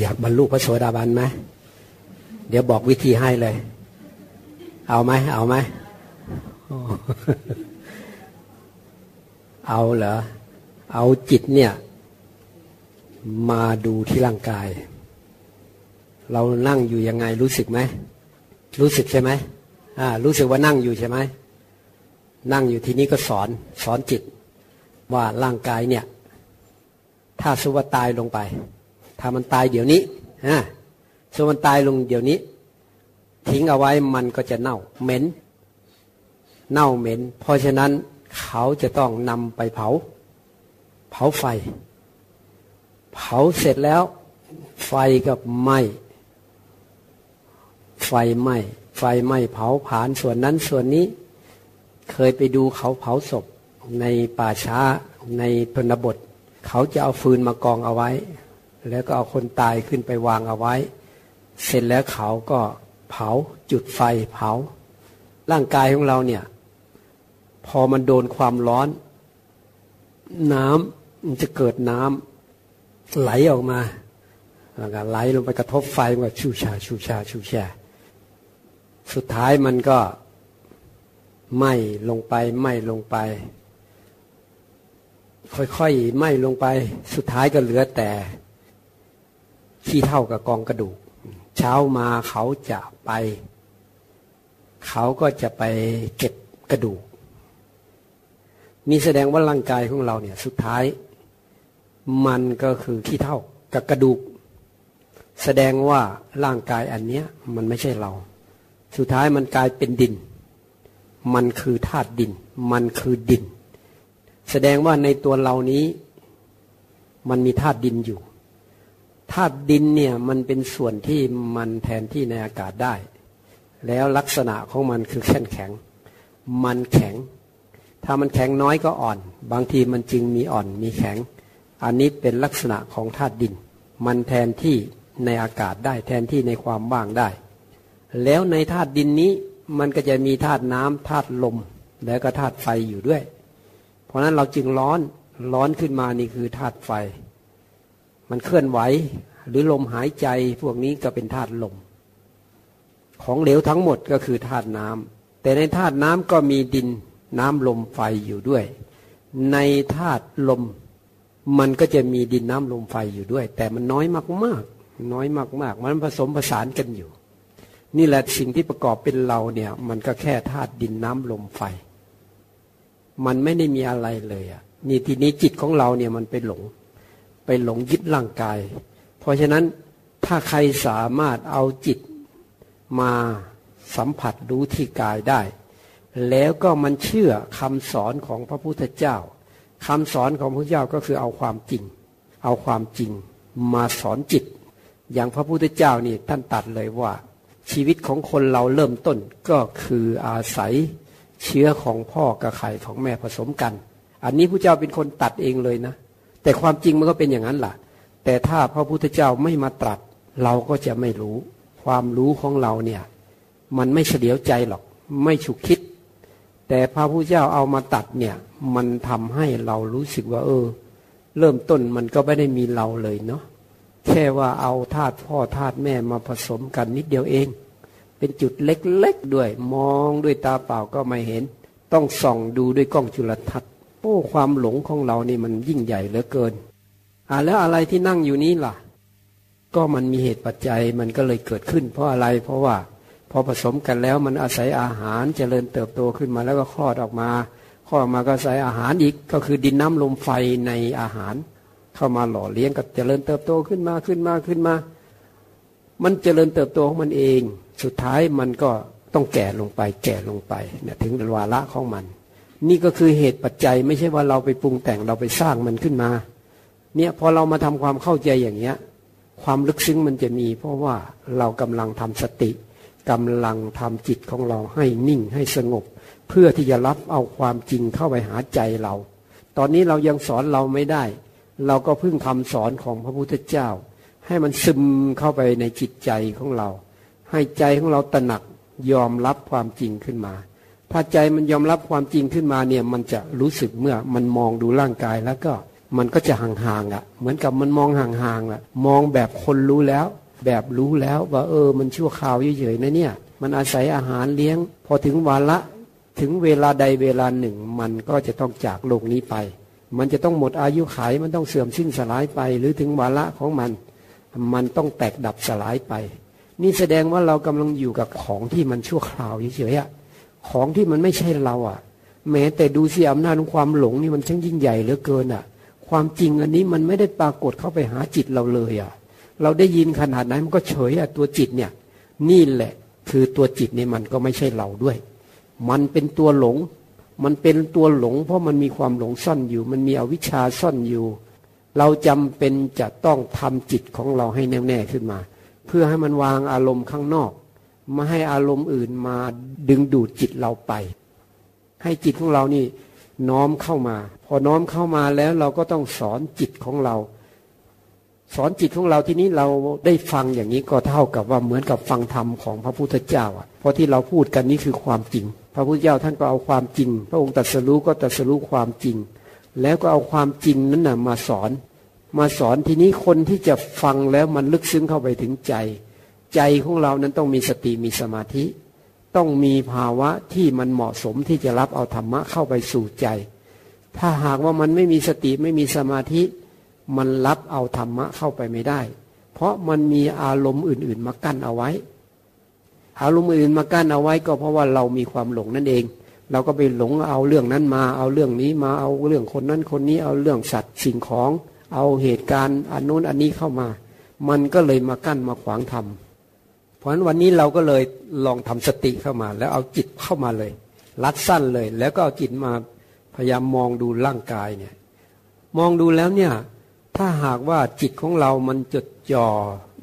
อยากบรรลุพระโสดาบันไหมเดี๋ยวบอกวิธีให้เลย เอาไหมเอาไหมเอาเหรอเอาจิตเนี่ย มาดูที่ร่างกาย เรานั่งอยู่ยังไงรู้สึกไหมรู้สึกใช่ไหมอ่า รู้สึกว่านั่งอยู่ใช่ไหมนั่งอยู่ที่นี้ก็สอนสอนจิต ว่าร่างกายเนี่ย ถ้าสุวตายลงไปามันตายเดี๋ยวนี้ฮะสุมันตายลงเดี๋ยวนี้ ทิ้งเอาไว้มันก็จะเน่า เหม็น เน่าเหม็น เพราะฉะนั้นเขาจะต้องนำไปเผา เผาไฟ เผาเสร็จแล้ว ไฟกับไหมไฟไหมไฟไหมเผาผาญส่วนนั้นส่วนนี้ เคยไปดูเขาเผาศพในป่าช้าในพนบท เขาจะเอาฟืนมากองเอาไว้ แล้วก็เอาคนตายขึ้นไปวางเอาไว้ เสร็จแล้วเขาก็เผาจุดไฟเผา ร่างกายของเราเนี่ย พอมันโดนความร้อน น้ำมันจะเกิดน้ำไหลออกมาไหลลงไปกระทบไฟมันก็ชูชาชูชาชูชาสุดท้ายมันก็ไหม้ลงไปไหม้ลงไป ค่อยๆไหม้ลงไป สุดท้ายก็เหลือแต่ ขี้เท่ากับกองกระดูก เช้ามาเขาจะไป เขาก็จะไปเก็บกระดูกมีแสดงว่าร่างกายของเราเนี่ย สุดท้าย มันก็คือขี้เท่ากับกระดูก แสดงว่าร่างกายอันเนี้ย มันไม่ใช่เรา สุดท้ายมันกลายเป็นดิน มันคือธาตุดิน มันคือดิน แสดงว่าในตัวเรานี้ มันมีธาตุดินอยู่ ธาตุดินเนี่ยมันเป็นส่วนที่มันแทนที่ในอากาศได้ แล้วลักษณะของมันคือแข็งแข็ง มันแข็ง ถ้ามันแข็งน้อยก็อ่อน บางทีมันจึงมีอ่อนมีแข็ง อันนี้เป็นลักษณะของธาตุดิน มันแทนที่ในอากาศได้แทนที่ในความว่างได้ แล้วในธาตุดินนี้มันก็จะมีธาตุน้ำธาตุลม แล้วก็ธาตุไฟอยู่ด้วย เพราะนั้นเราจึงร้อนร้อนขึ้นมานี่คือธาตุไฟ มันเคลื่อนไหว หรือลมหายใจพวกนี้ก็เป็นธาตุลม ของเหลวทั้งหมดก็คือธาตุน้ำแต่ในธาตุน้ำก็มีดินน้ำลมไฟอยู่ด้วย ในธาตุลม มันก็จะมีดินน้ำลมไฟอยู่ด้วย แต่มันน้อยมากๆ น้อยมากๆ มันผสมผสานกันอยู่ นี่แหละสิ่งที่ประกอบเป็นเราเนี่ย มันก็แค่ธาตุดินน้ำลมไฟ มันไม่ได้มีอะไรเลยอะนี่ทีนี้จิตของเราเนี่ยมันไปหลง ไปหลงยึดร่างกาย เพราะฉะนั้นถ้าใครสามารถเอาจิตมาสัมผัสรู้ที่กายได้ แล้วก็มันเชื่อคำสอนของพระพุทธเจ้าคำสอนของพระเจ้าก็คือเอาความจริง เอาความจริงมาสอนจิต อย่างพระพุทธเจ้านี่ท่านตัดเลยว่า ชีวิตของคนเราเริ่มต้นก็คืออาศัยเชื้อของพ่อกับไข่ของแม่ผสมกัน อันนี้พระเจ้าเป็นคนตัดเองเลยนะ แต่ความจริงมันก็เป็นอย่างนั้นล่ะ แต่ถ้าพระพุทธเจ้าไม่มาตรัส เราก็จะไม่รู้ ความรู้ของเราเนี่ย มันไม่เฉลียวใจหรอก ไม่ฉุกคิด แต่พระพุทธเจ้าเอามาตัดเนี่ย มันทำให้เรารู้สึกว่า เออ เริ่มต้นมันก็ไม่ได้มีเราเลยเนาะแค่ว่าเอาธาตุพ่อธาตุแม่มาผสมกันนิดเดียวเอง เป็นจุดเล็กๆด้วย มองด้วยตาเปล่าก็ไม่เห็น ต้องส่องดูด้วยกล้องจุลทรรศน์ โอ้ความหลงของเรานี่มันยิ่งใหญ่เหลือเกิน อ่าแล้วอะไรที่นั่งอยู่นี้ล่ะ ก็มันมีเหตุปัจจัยมันก็เลยเกิดขึ้น เพราะอะไรเพราะว่าพอผสมกันแล้วมันอาศัยอาหารเจริญเติบโตขึ้นมาแล้วก็คลอดออกมาคลอดออกมาก็อาศัยอาหารอีกก็คือดินน้ำลมไฟในอาหาร เข้ามาหล่อเลี้ยงกับเจริญเติบโตขึ้นมาขึ้นมาขึ้นมา มันเจริญเติบโตของมันเอง สุดท้ายมันก็ต้องแก่ลงไปแก่ลงไปเนี่ยถึงวาระของมัน นี่ก็คือเหตุปัจจัยไม่ใช่ว่าเราไปปรุงแต่งเราไปสร้างมันขึ้นมา เนี่ยพอเรามาทำความเข้าใจอย่างเงี้ย ความลึกซึ้งมันจะมี เพราะว่าเรากำลังทำสติกำลังทำจิตของเราให้นิ่งให้สงบ เพื่อที่จะรับเอาความจริงเข้าไปหาใจเรา ตอนนี้เรายังสอนเราไม่ได้ เราก็พึ่งคำสอนของพระพุทธเจ้า ให้มันซึมเข้าไปในจิตใจของเรา ให้ใจของเราตระหนักยอมรับความจริงขึ้นมา ถ้าใจมันยอมรับความจริงขึ้นมาเนี่ยมันจะรู้สึกเมื่อมันมองดูร่างกายแล้วก็มันก็จะห่างๆอะ เหมือนกับมันมองห่างๆอะ มองแบบคนรู้แล้ว แบบรู้แล้วว่าเออ มันชั่วคราวเฉยๆนะเนี่ย มันอาศัยอาหารเลี้ยง พอถึงวาระถึงเวลาใดเวลาหนึ่ง มันก็จะต้องจากโลกนี้ไป มันจะต้องหมดอายุขัยมันต้องเสื่อมสิ้นสลายไป หรือถึงวาระของมัน มันต้องแตกดับสลายไป นี่แสดงว่าเรากำลังอยู่กับของที่มันชั่วคราวเฉยๆอะ ของที่มันไม่ใช่เราอะ แม้แต่ดูสิอำนาจของความหลงนี่มันช่างยิ่งใหญ่เหลือเกินอะ ความจริงอันนี้มันไม่ได้ปรากฏเข้าไปหาจิตเราเลยอะ เราได้ยินขนาดนั้นมันก็เฉยอะตัวจิตเนี่ย นี่แหละคือตัวจิตเนี่ยมันก็ไม่ใช่เราด้วย มันเป็นตัวหลง มันเป็นตัวหลง เพราะมันมีความหลงซ่อนอยู่ มันมีอวิชชาซ่อนอยู่ เราจำเป็นจะต้องทำจิตของเราให้แน่วแน่ขึ้นมา เพื่อให้มันวางอารมณ์ข้างนอก มาให้อารมณ์อื่นมาดึงดูดจิตเราไป ให้จิตของเรานี่น้อมเข้ามา พอน้อมเข้ามาแล้วเราก็ต้องสอนจิตของเรา สอนจิตของเราที่นี้เราได้ฟังอย่างนี้ก็เท่ากับว่าเหมือนกับฟังธรรมของพระพุทธเจ้าอะเพราะที่เราพูดกันนี้คือความจริง พระพุทธเจ้าท่านก็เอาความจริง พระองค์ตรัสรู้ก็ตรัสรู้ความจริง แล้วก็เอาความจริงนั้นนะมาสอน มาสอนทีนี้คนที่จะฟังแล้วมันลึกซึ้งเข้าไปถึงใจ ใจของเรานั้นต้องมีสติมีสมาธิ ต้องมีภาวะที่มันเหมาะสมที่จะรับเอาธรรมะเข้าไปสู่ใจ ถ้าหากว่ามันไม่มีสติไม่มีสมาธิ มันรับเอาธรรมะเข้าไปไม่ได้ เพราะมันมีอารมณ์อื่น ๆ มากั้นเอาไว้ อารมณ์อื่นมากั้นเอาไว้ก็เพราะว่าเรามีความหลงนั่นเอง เราก็ไปหลงเอาเรื่องนั้นมาเอาเรื่องนี้มาเอาเรื่องคนนั้นคนนี้เอาเรื่องสัตว์สิ่งของ เอาเหตุการณ์อันโน้นอันนี้เข้ามา มันก็เลยมากั้นมาขวางธรรม ราะฉะนั้นวันนี้เราก็เลยลองทำสติเข้ามา แล้วเอาจิตเข้ามาเลย รัดสั้นเลย แล้วก็เอาจิตมาพยายามมองดูร่างกายเนี่ย มองดูแล้วเนี่ย ถ้าหากว่าจิตของเรามันจดจ่อ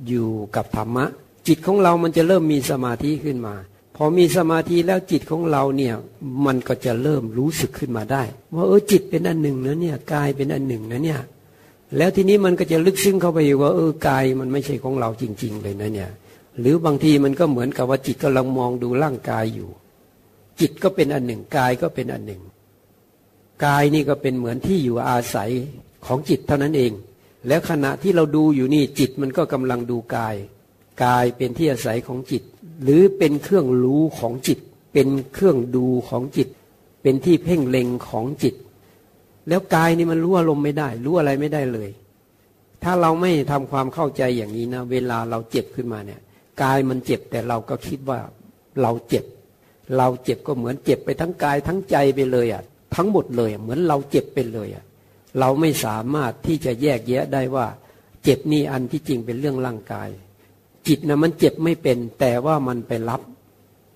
อยู่กับธรรมะ จิตของเรามันจะเริ่มมีสมาธิขึ้นมา พอมีสมาธิแล้วจิตของเราเนี่ย มันก็จะเริ่มรู้สึกขึ้นมาได้ ว่าเออจิตเป็นอันหนึ่งนะเนี่ยกายเป็นอันหนึ่งนะเนี่ย แล้วทีนี้มันก็จะลึกซึ้งเข้าไปว่าเออกายมันไม่ใช่ของเราจริง ๆ เลยนะเนี่ย หรือบางทีมันก็เหมือนกับว่าจิตกำลังมองดูร่างกายอยู่ จิตก็เป็นอันหนึ่งกายก็เป็นอันหนึ่งกายนี่ก็เป็นเหมือนที่อยู่อาศัยของจิตเท่านั้นเอง แล้วขณะที่เราดูอยู่นี่จิตมันก็กำลังดูกาย กายเป็นที่อาศัยของจิต หรือเป็นเครื่องรู้ของจิต เป็นเครื่องดูของจิต เป็นที่เพ่งเล็งของจิต แล้วกายนี่มันรู้อารมณ์ไม่ได้ รู้อะไรไม่ได้เลย ถ้าเราไม่ทำความเข้าใจอย่างนี้นะ เวลาเราเจ็บขึ้นมาเนี่ย กายมันเจ็บแต่เราก็คิดว่าเราเจ็บ เราเจ็บก็เหมือนเจ็บไปทั้งกายทั้งใจไปเลยอะทั้งหมดเลยเหมือนเราเจ็บไปเลยอะเราไม่สามารถที่จะแยกแยะได้ว่า เจ็บนี่อันที่จริงเป็นเรื่องร่างกาย จิตนะมันเจ็บไม่เป็น แต่ว่ามันไปรับ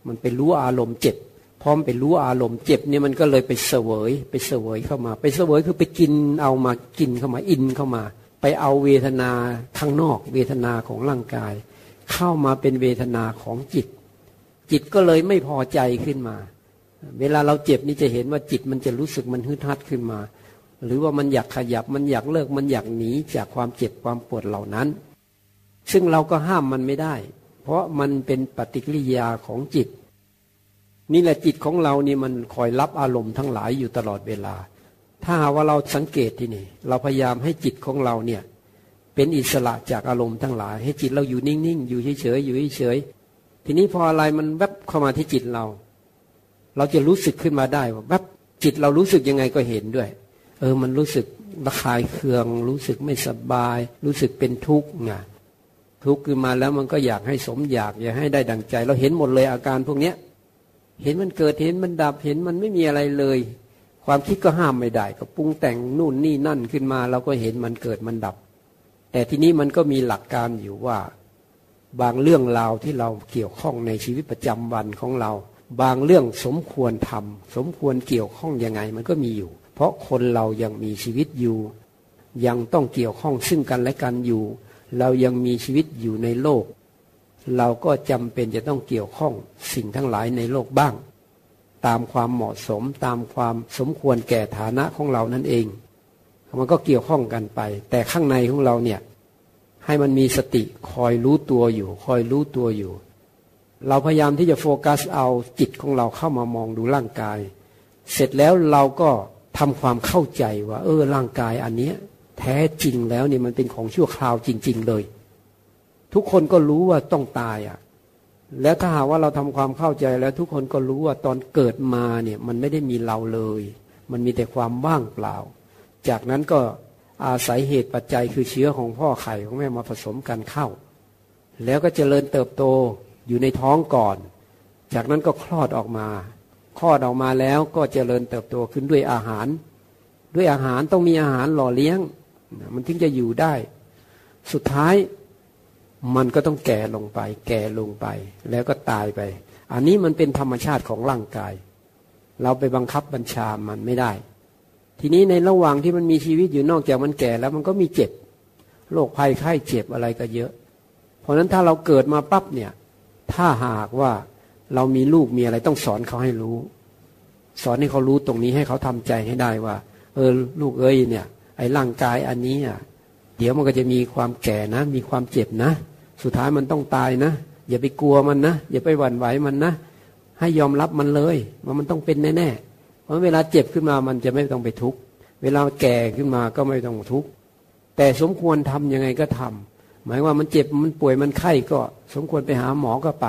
มันไปรู้อารมณ์เจ็บพร้อมไปรู้อารมณ์เจ็บเนี่ยมันก็เลยไปเสวย ไปเสวยเข้ามา ไปเสวยคือไปกินเอามากินเข้ามาอินเข้ามา ไปเอาเวทนาข้างนอก เวทนาของร่างกาย เข้ามาเป็นเวทนาของจิต จิตก็เลยไม่พอใจขึ้นมา เวลาเราเจ็บนี่จะเห็นว่าจิตมันจะรู้สึกมันฮึดฮัดขึ้นมา หรือว่ามันอยากขยับมันอยากเลิกมันอยากหนีจากความเจ็บความปวดเหล่านั้น ซึ่งเราก็ห้ามมันไม่ได้ เพราะมันเป็นปฏิกิริยาของจิต นี่แหละจิตของเรานี่มันคอยรับอารมณ์ทั้งหลายอยู่ตลอดเวลา ถ้าว่าเราสังเกตที่นี่ เราพยายามให้จิตของเราเนี่ย เป็นอิสระจากอารมณ์ทั้งหลาย ให้จิตเราอยู่นิ่งๆอยู่เฉยๆอยู่เฉยๆทีนี้พออะไรมันแวบเข้ามาที่จิตเรา เราจะรู้สึกขึ้นมาได้ว่าแวบจิตเรารู้สึกยังไงก็เห็นด้วย เออมันรู้สึกระคายเคือง รู้สึกไม่สบาย รู้สึกเป็นทุกข์ไงทุกข์ขึ้นมาแล้วมันก็อยากให้สมอยากอยากให้ได้ดังใจ เราเห็นหมดเลยอาการพวกเนี้ย เห็นมันเกิดเห็นมันดับเห็นมันไม่มีอะไรเลย ความคิดก็ห้ามไม่ได้ ก็ปรุงแต่งนู่นนี่นั่นขึ้นมา เราก็เห็นมันเกิดมันดับ แต่ทีนี้มันก็มีหลักการอยู่ว่า บางเรื่องราวที่เราเกี่ยวข้องในชีวิตประจำวันของเรา บางเรื่องสมควรทำสมควรเกี่ยวข้องยังไงมันก็มีอยู่ เพราะคนเรายังมีชีวิตอยู่ ยังต้องเกี่ยวข้องซึ่งกันและกันอยู่ เรายังมีชีวิตอยู่ในโลก เราก็จำเป็นจะต้องเกี่ยวข้องสิ่งทั้งหลายในโลกบ้าง ตามความเหมาะสมตามความสมควรแก่ฐานะของเรานั่นเอง มันก็เกี่ยวข้องกันไป แต่ข้างในของเราเนี่ย ให้มันมีสติคอยรู้ตัวอยู่ คอยรู้ตัวอยู่ เราพยายามที่จะโฟกัสเอาจิตของเราเข้ามามองดูร่างกาย เสร็จแล้วเราก็ทำความเข้าใจว่า เออร่างกายอันเนี้ย แท้จริงแล้วเนี่ยมันเป็นของชั่วคราวจริง ๆ เลย ทุกคนก็รู้ว่าต้องตายอะแล้วถ้าหากว่าเราทำความเข้าใจแล้วทุกคนก็รู้ว่าตอนเกิดมาเนี่ย มันไม่ได้มีเราเลย มันมีแต่ความว่างเปล่า จากนั้นก็อาศัยเหตุปัจจัยคือเชื้อของพ่อไข่ของแม่มาผสมกันเข้า แล้วก็เจริญเติบโตอยู่ในท้องก่อน จากนั้นก็คลอดออกมา คลอดออกมาแล้วก็เจริญเติบโตขึ้นด้วยอาหาร ด้วยอาหารต้องมีอาหารหล่อเลี้ยง มันถึงจะอยู่ได้ สุดท้ายมันก็ต้องแก่ลงไป แก่ลงไป แล้วก็ตายไป อันนี้มันเป็นธรรมชาติของร่างกาย เราไปบังคับบัญชามันไม่ได้ ทีนี้ในระหว่างที่มันมีชีวิตอยู่นอกจากมันแก่แล้วมันก็มีเจ็บโรคภัยไข้เจ็บอะไรก็เยอะ เพราะนั้นถ้าเราเกิดมาปั๊บเนี่ย ถ้าหากว่าเรามีลูกมีอะไรต้องสอนเขาให้รู้ สอนให้เขารู้ตรงนี้ให้เขาทำใจให้ได้ว่า เออลูกเอ้ยเนี่ย ไอ้ร่างกายอันนี้อะเดี๋ยวมันก็จะมีความแก่นะ มีความเจ็บนะ สุดท้ายมันต้องตายนะ อย่าไปกลัวมันนะ อย่าไปหวั่นไหวมันนะ ให้ยอมรับมันเลยว่ามันต้องเป็นแน่ๆ เพราะเวลาเจ็บขึ้นมามันจะไม่ต้องไปทุกข์เวลาแก่ขึ้นมาก็ไม่ต้องทุกข์แต่สมควรทํำยังไงก็ทำหมายว่ามันเจ็บมันป่วยมันไข้ก็ สมควรไปหาหมอก็ไป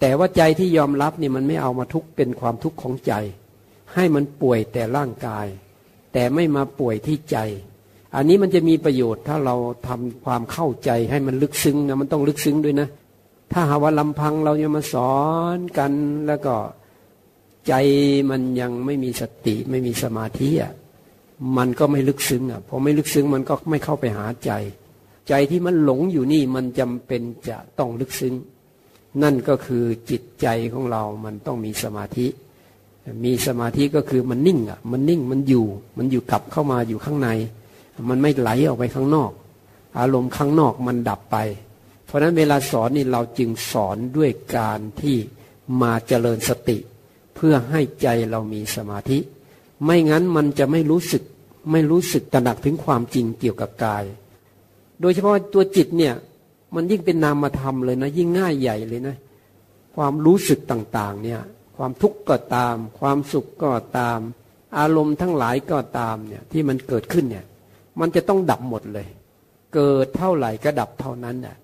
แต่ว่าใจที่ยอมรับนี่มันไม่เอามาทุกข์เป็นความทุกข์ของใจ ให้มันป่วยแต่ร่างกาย แต่ไม่มาป่วยที่ใจ อันนี้มันจะมีประโยชน์ถ้าเราทำความเข้าใจให้มันลึกซึ้งนะมันต้องลึกซึ้งด้วยนะ ถ้าหาว่าลำพังเราจะมาสอนกันแล้วก็ ใจมันยังไม่มีสติไม่มีสมาธิอะมันก็ไม่ลึกซึ้งอะพอไม่ลึกซึ้งมันก็ไม่เข้าไปหาใจ ใจที่มันหลงอยู่นี่มันจำเป็นจะต้องลึกซึ้ง นั่นก็คือจิตใจของเรามันต้องมีสมาธิ มีสมาธิก็คือมันนิ่งอะมันนิ่งมันอยู่ มันอยู่กลับเข้ามาอยู่ข้างใน มันไม่ไหลออกไปข้างนอก อารมณ์ข้างนอกมันดับไป เพราะฉะนั้นเวลาสอนนี่เราจึงสอนด้วยการที่มาเจริญสติเเพื่อให้ใจเรามีสมาธิ ไม่งั้นมันจะไม่รู้สึกไม่รู้สึกตระหนักถึงความจริงเกี่ยวกับกาย โดยเฉพาะตัวจิตเนี่ยมันยิ่งเป็นนามธรรมเลยนะ ยิ่งง่ายใหญ่เลยนะ ความรู้สึกต่างๆเนี่ยความทุกข์ก็ตาม ความสุขก็ตาม อารมณ์ทั้งหลายก็ตามเนี่ยที่มันเกิดขึ้นเนี่ยมันจะต้องดับหมดเลย เกิดเท่าไหร่ก็ดับเท่านั้นแหละ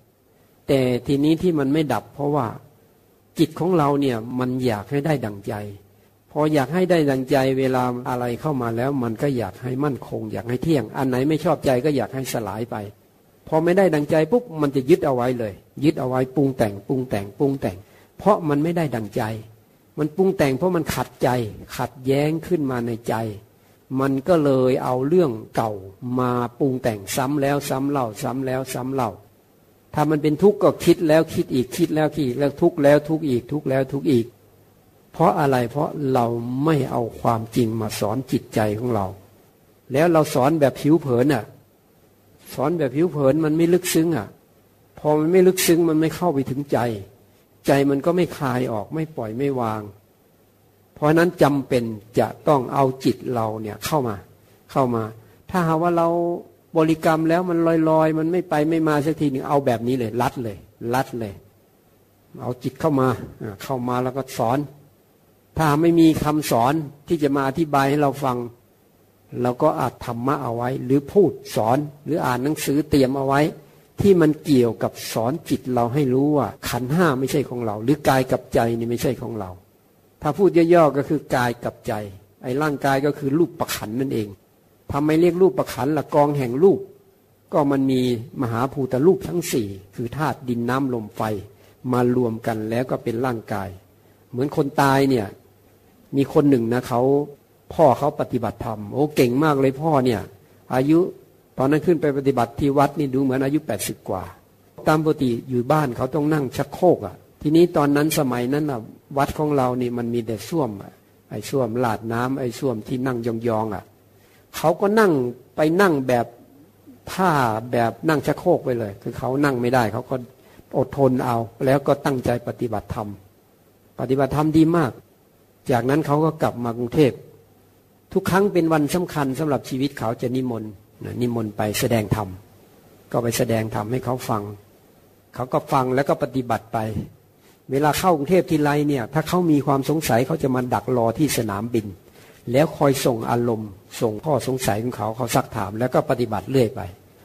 แต่ทีนี้ที่มันไม่ดับเพราะว่า จิตของเราเนี่ยมันอยากให้ได้ดังใจ พออยากให้ได้ดังใจ เวลาอะไรเข้ามาแล้ว มันก็อยากให้มั่นคง อยากให้เที่ยง อันไหนไม่ชอบใจก็อยากให้สลายไป พอไม่ได้ดังใจปุ๊บมันจะยึดเอาไว้เลย ยึดเอาไว้ปรุงแต่งปรุงแต่งปรุงแต่ง เพราะมันไม่ได้ดังใจ มันปรุงแต่งเพราะมันขัดใจ ขัดแย้งขึ้นมาในใจ มันก็เลยเอาเรื่องเก่ามาปรุงแต่งซ้ำแล้วซ้ำเล่าซ้ำแล้วซ้ำเล่า ถ้ามันเป็นทุกข์ก็คิดแล้วคิดอีกคิดแล้วคิดอีกแล้วทุกข์แล้วทุกข์อีกทุกข์แล้วทุกข์อีก เพราะอะไรเพราะเราไม่เอาความจริงมาสอนจิตใจของเรา แล้วเราสอนแบบผิวเผินอะ สอนแบบผิวเผินมันไม่ลึกซึ้งอะ พอมันไม่ลึกซึ้งมันไม่เข้าไปถึงใจ ใจมันก็ไม่คลายออกไม่ปล่อยไม่วาง เพราะนั้นจำเป็นจะต้องเอาจิตเราเนี่ยเข้ามา เข้ามา ถ้าหาว่าเรา บริกรรมแล้วมันลอยๆมันไม่ไปไม่มาสักทีหนึ่งเอาแบบนี้เลยลัดเลยลัดเลย เอาจิตเข้ามาเข้ามาแล้วก็สอน ถ้าไม่มีคำสอนที่จะมาอธิบายให้เราฟังเราก็อาจธรรมะเอาไว้ หรือพูดสอนหรืออ่านหนังสือเตรียมเอาไว้ ที่มันเกี่ยวกับสอนจิตเราให้รู้ว่า ขันห้าไม่ใช่ของเรา หรือกายกับใจนี่ไม่ใช่ของเรา ถ้าพูดย่อๆก็คือกายกับใจ ไอ้ร่างกายก็คือรูปประขันนั่นเอง ทำไมเรียกรูปประขันละกองแห่งรูป ก็มันมีมหาภูตรูปทั้งสี่คือธาตุดินน้ำลมไฟมารวมกันแล้วก็เป็นร่างกาย เหมือนคนตายเนี่ย มีคนหนึ่งนะเขาพ่อเขาปฏิบัติธรรมโอ้เก่งมากเลยพ่อเนี่ย อายุตอนนั้นขึ้นไปปฏิบัติที่วัดนี่ดูเหมือนอายุแปดสิบกว่า ตามปกติอยู่บ้านเขาต้องนั่งชักโครกอะ่ะ ทีนี้ตอนนั้นสมัยนั้นอะวัดของเรานี่มันมีแต่ส้วมไอ้ส้วมลาดน้ำไอ้ส้วมที่นั่งยองๆอะ เขาก็นั่งไปนั่งแบบท่าแบบนั่งชักโคกไปเลย คือเขานั่งไม่ได้เขาก็อดทนเอา แล้วก็ตั้งใจปฏิบัติธรรม ปฏิบัติธรรมดีมาก จากนั้นเขาก็กลับมากรุงเทพ ทุกครั้งเป็นวันสำคัญสำหรับชีวิตเขาจะนิมนต์นิมนต์ไปแสดงธรรม ก็ไปแสดงธรรมให้เขาฟัง เขาก็ฟังแล้วก็ปฏิบัติไป เวลาเข้ากรุงเทพทีไรเนี่ย ถ้าเขามีความสงสัยเขาจะมาดักรอที่สนามบิน แล้วคอยส่งอารมณ์ ส่งข้อสงสัยของเขาเขาซักถาม แล้วก็ปฏิบัติเรื่อยไป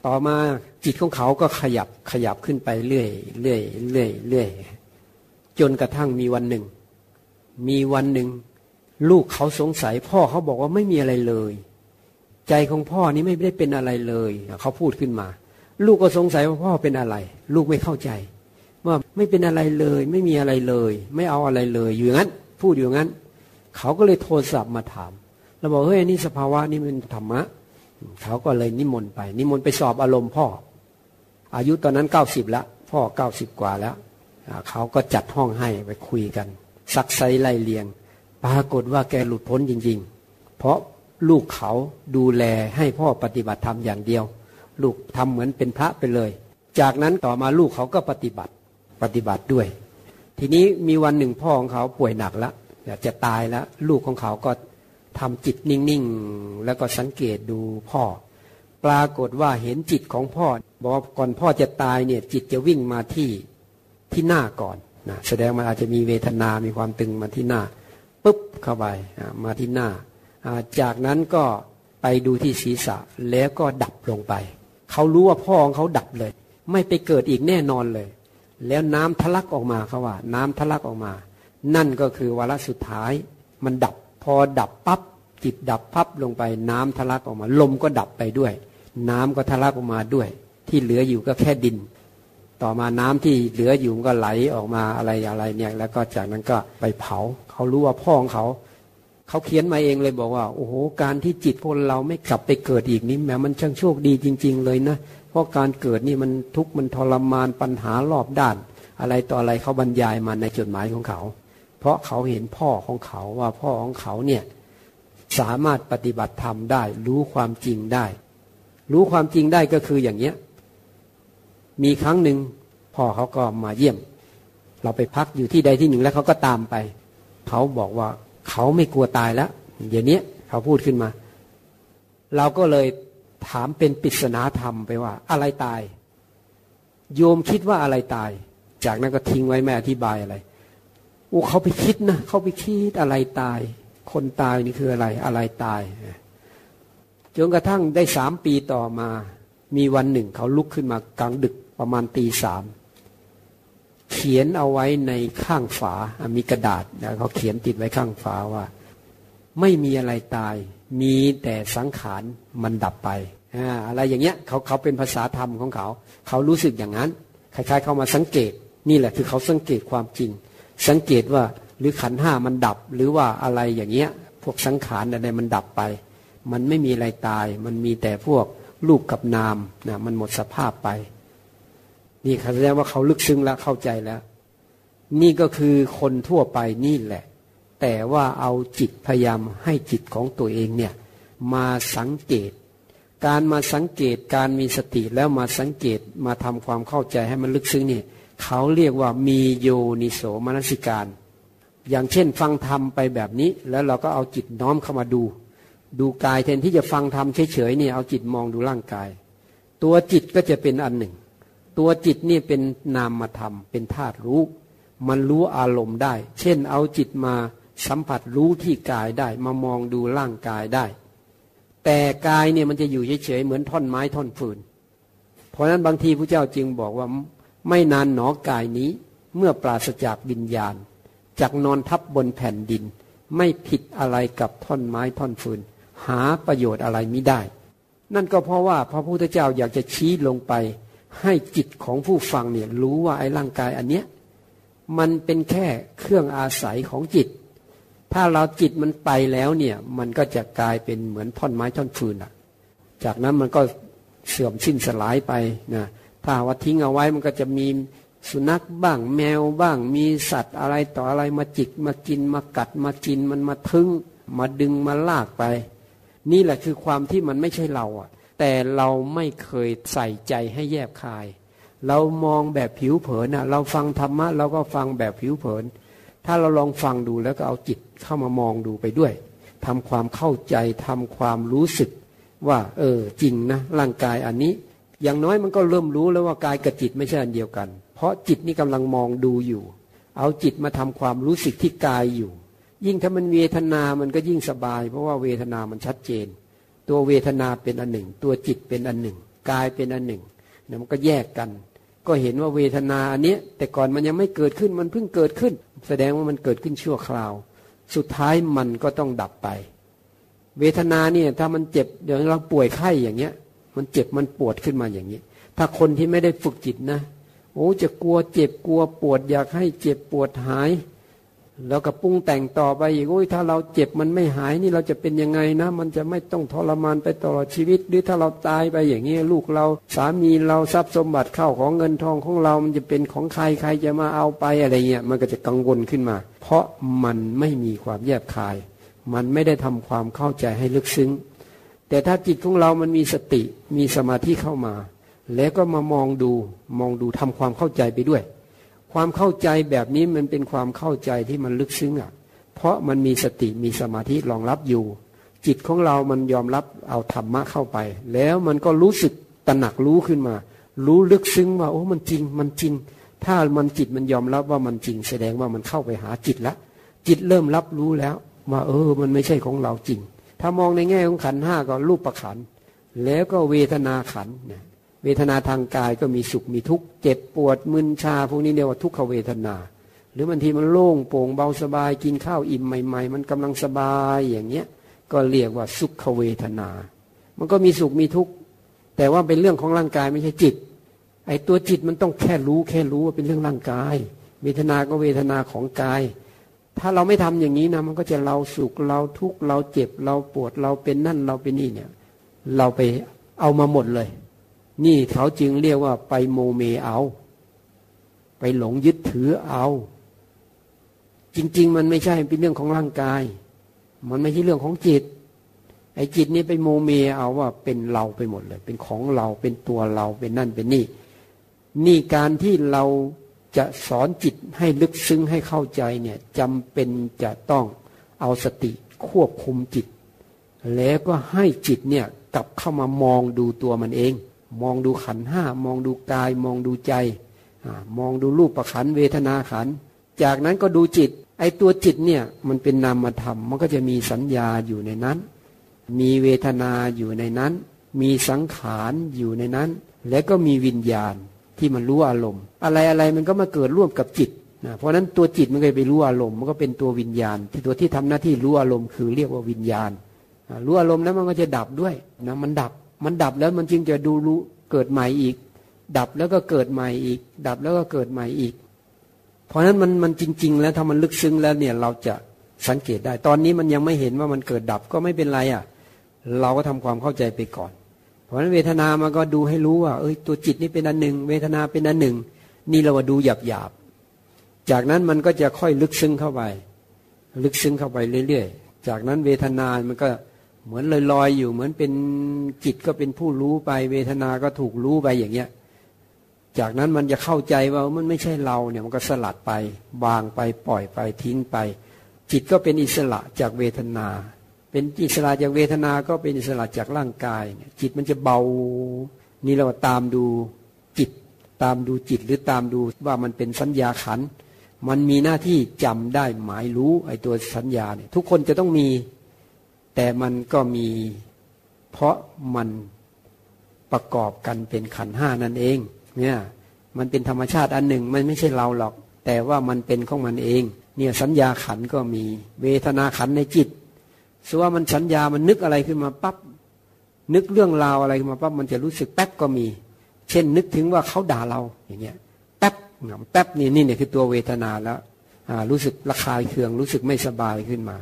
ต่อมาจิตของเขาก็ขยับขยับขึ้นไปเรื่อยเรื่อยเรื่อยเรื่อยจนกระทั่งมีวันหนึ่ง มีวันหนึ่ง ลูกเขาสงสัย พ่อเขาบอกว่าไม่มีอะไรเลย ใจของพ่อนี้ไม่ได้เป็นอะไรเลยเขาพูดขึ้นมา ลูกก็สงสัยว่าพ่อเป็นอะไร ลูกไม่เข้าใจ ว่าไม่เป็นอะไรเลย ไม่มีอะไรเลย ไม่เอาอะไรเลย อยู่งั้น พูดอยู่งั้น เขาก็เลยโทรศัพท์มาถามเราบอกเฮ้ยนี่สภาวะนี่มันธรรมะ เขาก็เลยนิมนต์ไป นิมนต์ไปสอบอารมณ์พ่อ อายุตอนนั้นเก้าสิบล้วพ่อเก้าสิบกว่าแล้ว เขาก็จัดห้องให้ไปคุยกัน ซักไซไล่เลียง ปรากฏว่าแกหลุดพ้นจริง ๆ เพราะลูกเขาดูแลให้พ่อปฏิบัติธรรมอย่างเดียว ลูกทำเหมือนเป็นพระไปเลย จากนั้นต่อมาลูกเขาก็ปฏิบัติปฏิบัติด้วย ทีนี้มีวันหนึ่งพ่อของเขาป่วยหนักแล้ว จะตายแล้ว ลูกของเขาก็ทำจิตนิ่งๆ แล้วก็สังเกตดูพ่อ ปรากฏว่าเห็นจิตของพ่อ บอกว่าก่อนพ่อจะตายเนี่ย จิตจะวิ่งมาที่ที่หน้าก่อนนะแสดงมันอาจจะมีเวทนา มีความตึงมาที่หน้าปุ๊บเข้าไปมาที่หน้า จากนั้นก็ไปดูที่ศีรษะแล้วก็ดับลงไป เขารู้ว่าพ่อของเขาดับเลย ไม่ไปเกิดอีกแน่นอนเลย แล้วน้ำทะลักออกมาเขาว่า น้ำทะลักออกมา นั่นก็คือวาระสุดท้าย มันดับพอดับปับ๊บจิตดับพับลงไปน้ำทะลักออกมา ลมก็ดับไปด้วย น้ำก็ทะลักออกมาด้วย ที่เหลืออยู่ก็แค่ดิน ต่อมาน้ำที่เหลืออยู่ก็ไหลออกมาอะไรอะไรเนี่ย แล้วก็จากนั้นก็ไปเผา เขารู้ว่าพ่อของเขา เขาเขียนมาเองเลยบอกว่า โอ้โหการที่จิตพวกเราไม่กลับไปเกิดอีกนี่แม้มันช่างโชคดีจริง ๆ เลยนะเพราะการเกิดนี่มันทุกข์มันทรมานปัญหารอบด้าน อะไรต่ออะไรเขาบรรยายมาในจดหมายของเขา ราะเขาเห็นพ่อของเขาว่าพ่อของเขาเนี่ยสามารถปฏิบัติธรรมได้ รู้ความจริงได้ รู้ความจริงได้ก็คืออย่างเนี้ย มีครั้งหนึ่งพ่อเขาก็มาเยี่ยม เราไปพักอยู่ที่ใดที่หนึ่งแล้วเขาก็ตามไป เขาบอกว่าเขาไม่กลัวตายแล้วเดี๋ยวนี้เขาพูดขึ้นมา เราก็เลยถามเป็นปริศนาธรรมไปว่า อะไรตาย โยมคิดว่าอะไรตาย จากนั้นก็ทิ้งไว้ไม่อธิบายอะไร โอ้เขาไปคิดนะเขาไปคิดอะไรตาย คนตายนี่คืออะไรอะไรตายจนกระทั่งได้สามปีต่อมา มีวันหนึ่งเขาลุกขึ้นมากลางดึกประมาณตีสามเขียนเอาไว้ในข้างฝา มีกระดาษเขาเขียนติดไว้ข้างฝาว่า ไม่มีอะไรตาย มีแต่สังขารมันดับไป อะไรอย่างเงี้ยเขาเขาเป็นภาษาธรรมของเขา เขารู้สึกอย่างนั้น คล้ายๆ เขามาสังเกต นี่แหละคือเขาสังเกตความจริง สังเกตว่าหรือขันห้ามันดับหรือว่าอะไรอย่างเงี้ย พวกสังขารอะไรมันดับไป มันไม่มีอะไรตาย มันมีแต่พวกลูกกับนามนะมันหมดสภาพไป นี่แสดงว่าเขาลึกซึ้งแล้วเข้าใจแล้ว นี่ก็คือคนทั่วไปนี่แหละ แต่ว่าเอาจิตพยายามให้จิตของตัวเองเนี่ยมาสังเกต การมาสังเกตการมีสติแล้วมาสังเกตมาทำความเข้าใจให้มันลึกซึ้งนี่ เขาเรียกว่ามีโยนิโสมนสิการ อย่างเช่นฟังธรรมไปแบบนี้ แล้วเราก็เอาจิตน้อมเข้ามาดู ดูกายแทนที่จะฟังธรรมเฉยๆเนี่ยเอาจิตมองดูร่างกาย ตัวจิตก็จะเป็นอันหนึ่ง ตัวจิตนี่เป็นนามธรรมเป็นธาตุรู้ มันรู้อารมณ์ได้ เช่นเอาจิตมาสัมผัสรู้ที่กายได้ มามองดูร่างกายได้ แต่กายเนี่ยมันจะอยู่เฉยๆเหมือนท่อนไม้ท่อนฟืน เพราะนั้นบางทีพระเจ้าจึงบอกว่า ไม่นานหนอกายนี้เมื่อปราศจากวิญญาณจากนอนทับบนแผ่นดิน ไม่ผิดอะไรกับท่อนไม้ท่อนฟืน หาประโยชน์อะไรไม่ได้ นั่นก็เพราะว่าพระพุทธเจ้าอยากจะชี้ลงไป ให้จิตของผู้ฟังเนี่ยรู้ว่าไอ้ร่างกายอันเนี้ยมันเป็นแค่เครื่องอาศัยของจิต ถ้าเราจิตมันไปแล้วเนี่ยมันก็จะกลายเป็นเหมือนท่อนไม้ท่อนฟืนอะ จากนั้นมันก็เสื่อมสิ้นสลายไปนะ ถ้าว่าทิ้งเอาไว้มันก็จะมีสุนัขบ้างแมวบ้างมีสัตว์อะไรต่ออะไรมาจิกมากินมากัดมากินมันมาทึงมาดึงมาลากไป นี่แหละคือความที่มันไม่ใช่เราอะ แต่เราไม่เคยใส่ใจให้แยบคาย เรามองแบบผิวเผินนะเราฟังธรรมะเราก็ฟังแบบผิวเผิน ถ้าเราลองฟังดูแล้วก็เอาจิตเข้ามามองดูไปด้วยทำความเข้าใจทำความรู้สึกว่า เออจริงนะร่างกายอันนี้ อย่างน้อยมันก็เริ่มรู้แล้วว่ากายกับจิตไม่ใช่อันเดียวกัน เพราะจิตนี่กำลังมองดูอยู่ เอาจิตมาทำความรู้สึกที่กายอยู่ ยิ่งถ้ามันเวทนา มันก็ยิ่งสบาย เพราะว่าเวทนามันชัดเจน ตัวเวทนาเป็นอันหนึ่ง ตัวจิตเป็นอันหนึ่ง กายเป็นอันหนึ่งเนี่ยมันก็แยกกัน ก็เห็นว่าเวทนาอันนี้แต่ก่อนมันยังไม่เกิดขึ้นมันเพิ่งเกิดขึ้น แสดงว่ามันเกิดขึ้นชั่วคราว สุดท้ายมันก็ต้องดับไป เวทนาเนี่ยถ้ามันเจ็บเดี๋ยวเราป่วยไข้อย่างเงี้ย มันเจ็บมันปวดขึ้นมาอย่างนี้ ถ้าคนที่ไม่ได้ฝึกจิตนะ โอ้จะกลัวเจ็บกลัวปวดอยากให้เจ็บปวดหาย แล้วก็ปรุงแต่งต่อไปอีกโอ้ยถ้าเราเจ็บมันไม่หายนี่เราจะเป็นยังไงนะ มันจะไม่ต้องทรมานไปตลอดชีวิต หรือถ้าเราตายไปอย่างนี้ลูกเรา สามีเราทรัพย์สมบัติเข้าของเงินทองของเรา มันจะเป็นของใครใครจะมาเอาไปอะไรเงี้ยมันก็จะกังวลขึ้นมา เพราะมันไม่มีความแยบคาย มันไม่ได้ทำความเข้าใจให้ลึกซึ้ง แต่ถ้าจิตของเรามันมีสติมีสมาธิเข้ามา แล้วก็มามองดูมองดูทำความเข้าใจไปด้วย ความเข้าใจแบบนี้มันเป็นความเข้าใจที่มันลึกซึ้งอะ เพราะมันมีสติมีสมาธิรองรับอยู่ จิตของเรามันยอมรับเอาธรรมะเข้าไป แล้วมันก็รู้สึกตระหนักรู้ขึ้นมา รู้ลึกซึ้งว่าโอ้มันจริงมันจริง ถ้ามันจิตมันยอมรับว่ามันจริง แสดงว่ามันเข้าไปหาจิตละจิตเริ่มรับรู้แล้วว่าเออ มันไม่ใช่ของเราจริง ถ้ามองในแง่ของขันห้าก็รูปประขัน แล้วก็เวทนาขันเนี่ยเวทนาทางกายก็มีสุขมีทุกข์เจ็บปวดมึนชาพวกนี้เรียกว่าทุกขเวทนา หรือบางทีมันโล่งโปร่งเบาสบายกินข้าวอิ่มใหม่ ๆ มันกำลังสบายอย่างเงี้ยก็เรียกว่าสุขเวทนา มันก็มีสุขมีทุกข์แต่ว่าเป็นเรื่องของร่างกายไม่ใช่จิต ไอ้ตัวจิตมันต้องแค่รู้แค่รู้ว่าเป็นเรื่องร่างกาย เวทนาก็เวทนาของกาย ถ้าเราไม่ทำอย่างนี้นะมันก็จะเราสุขเราทุกข์เราเจ็บเราปวดเราเป็นนั่นเราเป็นนี่เนี่ย เราไปเอามาหมดเลย นี่เขาจึงเรียกว่าไปโมเมเอา ไปหลงยึดถือเอา จริง ๆ มันไม่ใช่เป็นเรื่องของร่างกาย มันไม่ใช่เรื่องของจิต ไอ้จิตนี้ไปโมเมเอาว่าเป็นเราไปหมดเลย เป็นของเราเป็นตัวเราเป็นนั่นเป็นนี่ นี่การที่เรา จะสอนจิตให้ลึกซึ้งให้เข้าใจเนี่ยจำเป็นจะต้องเอาสติควบคุมจิต แล้วก็ให้จิตเนี่ยกลับเข้ามามองดูตัวมันเอง มองดูขันห้ามองดูกายมองดูใจมองดูรูปประขันเวทนาขัน จากนั้นก็ดูจิต ไอตัวจิตเนี่ยมันเป็นนามธรรมมันก็จะมีสัญญาอยู่ในนั้น มีเวทนาอยู่ในนั้น มีสังขารอยู่ในนั้น และก็มีวิญญาณ ที่มันรู้อารมณ์ อะไรอะไรมันก็มาเกิดร่วมกับจิตนะเพราะนั้นตัวจิตมันก็ไปรู้อารมณ์มันก็เป็นตัววิญญาณ ที่ตัวที่ทำหน้าที่รู้อารมณ์คือเรียกว่าวิญญาณรู้อารมณ์แล้วมันก็จะดับด้วยนะมันดับมันดับแล้วมันจึงจะดูรู้เกิดใหม่อีก ดับแล้วก็เกิดใหม่อีก ดับแล้วก็เกิดใหม่อีก เพราะฉะนั้นมันมันจริง ๆ แล้วถ้ามันลึกซึ้งแล้วเนี่ยเราจะสังเกตได้ ตอนนี้มันยังไม่เห็นว่ามันเกิดดับก็ไม่เป็นไรอะ เราก็ทำความเข้าใจไปก่อน เพราะฉะนั้นเวทนามันก็ดูให้รู้ว่า เอ้ยตัวจิตนี่เป็นอันหนึ่ง เวทนาเป็นอันหนึ่ง นี่เราว่าดูหยาบหยาบจากนั้นมันก็จะค่อยลึกซึ้งเข้าไป ลึกซึ้งเข้าไปเรื่อยๆ จากนั้นเวทนา มันก็เหมือนลอยๆอยู่ เหมือนเป็นจิตก็เป็นผู้รู้ไป เวทนาก็ถูกรู้ไปอย่างเงี้ย จากนั้นมันจะเข้าใจว่ามันไม่ใช่เราเนี่ยมันก็สลัดไปวางไปปล่อยไปทิ้งไป จิตก็เป็นอิสระจากเวทนา เป็นอิสระจากเวทนา ก็เป็นอิสระจากร่างกาย จิตมันจะเบา นี่เราตามดูจิต ตามดูจิตหรือตามดูว่ามันเป็นสัญญาขัน มันมีหน้าที่จำได้หมายรู้ไอ้ตัวสัญญาเนี่ยทุกคนจะต้องมี แต่มันก็มี เพราะมันประกอบกันเป็นขันห้านั่นเอง เนี่ย มันเป็นธรรมชาติอันหนึ่ง มันไม่ใช่เราหรอก แต่ว่ามันเป็นของมันเอง เนี่ยสัญญาขันก็มี เวทนาขันในจิต ส่วนมันสัญญามันนึกอะไรขึ้นมาปั๊บนึกเรื่องราวอะไรขึ้นมาปั๊บมันจะรู้สึกแป๊บก็มี เช่น นึกถึงว่าเขาด่าเราอย่างเงี้ยแป๊บแป๊บนี่นี่เนี่ยคือตัวเวทนาแล้วรู้สึกระคายเคือง รู้สึกไม่สบายขึ้นมา